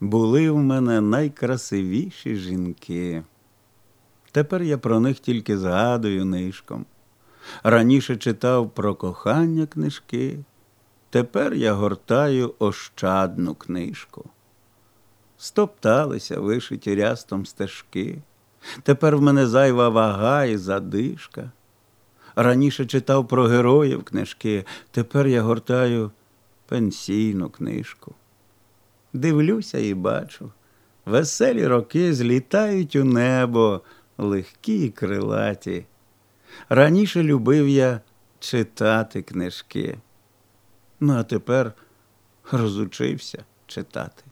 були в мене найкрасивіші жінки. Тепер я про них тільки згадую нишком. Раніше читав про кохання книжки, тепер я гортаю ощадну книжку. Стопталися вишиті рястом стежки, тепер в мене зайва вага і задишка. Раніше читав про героїв книжки, тепер я гортаю пенсійну книжку. Дивлюся і бачу, веселі роки злітають у небо, легкі і крилаті. Раніше любив я читати книжки, ну а тепер розучився читати.